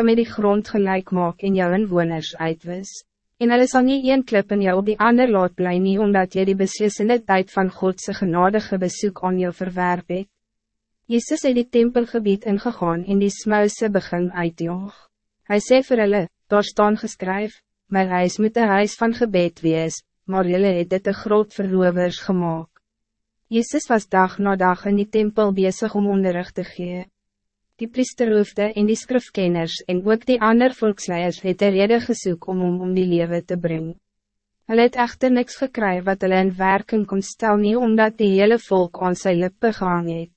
jou met die grond gelijk maak en jou inwoners uitwis. En hulle sal nie een klip in jou op die ander laat bly nie, omdat jy die beslissende tijd van Godse genadige bezoek aan jou verwerp het. Jezus het die tempelgebied ingegaan en die smuise begin uitjaag. Hij sê vir hulle, daar staan geskryf, my huis moet een huis van gebed wees, maar jullie het dit een groot verrovers gemaakt. Jezus was dag na dag in die tempel bezig om onderricht te gee. Die priesterhoofde en die skrifkenners en ook die ander volksleiers het een rede gesoek om om om die leven te brengen. Hulle het echter niks gekry wat hulle in werking kon stel nie omdat die hele volk aan sy lippe gehang het.